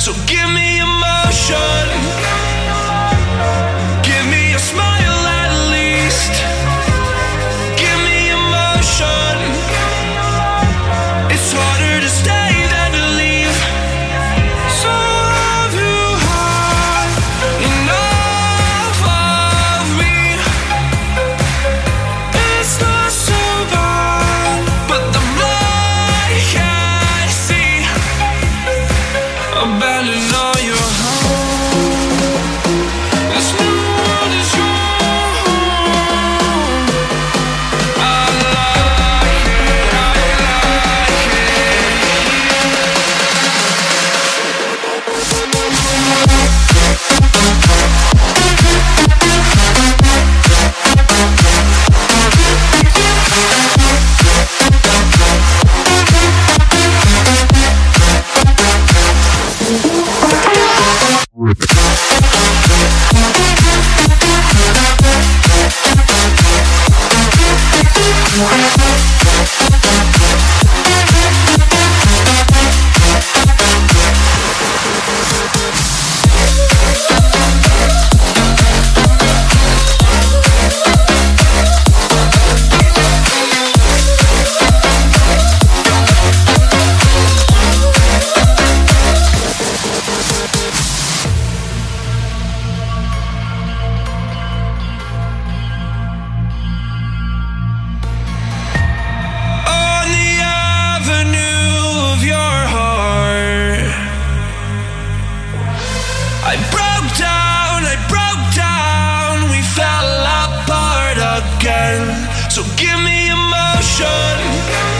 So give me emotion. Yeah. So give me emotion,